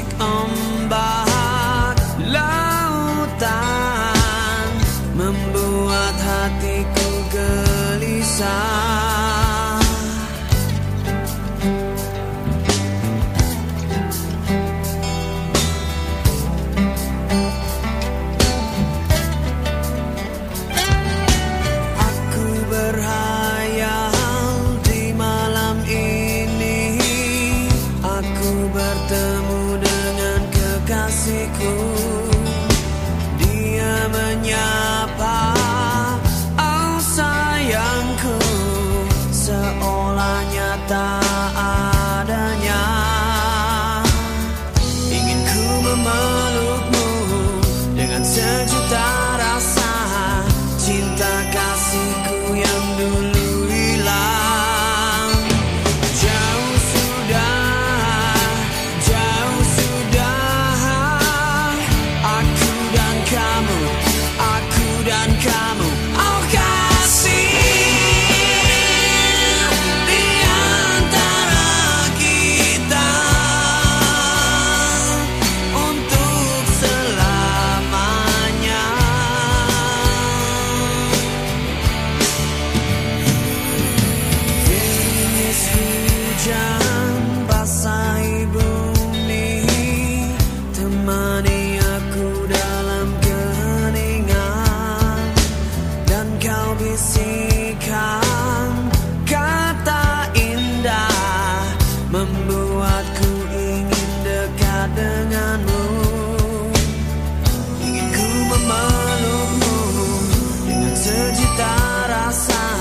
meracik ombak lautan Membuat hatiku gelisah outside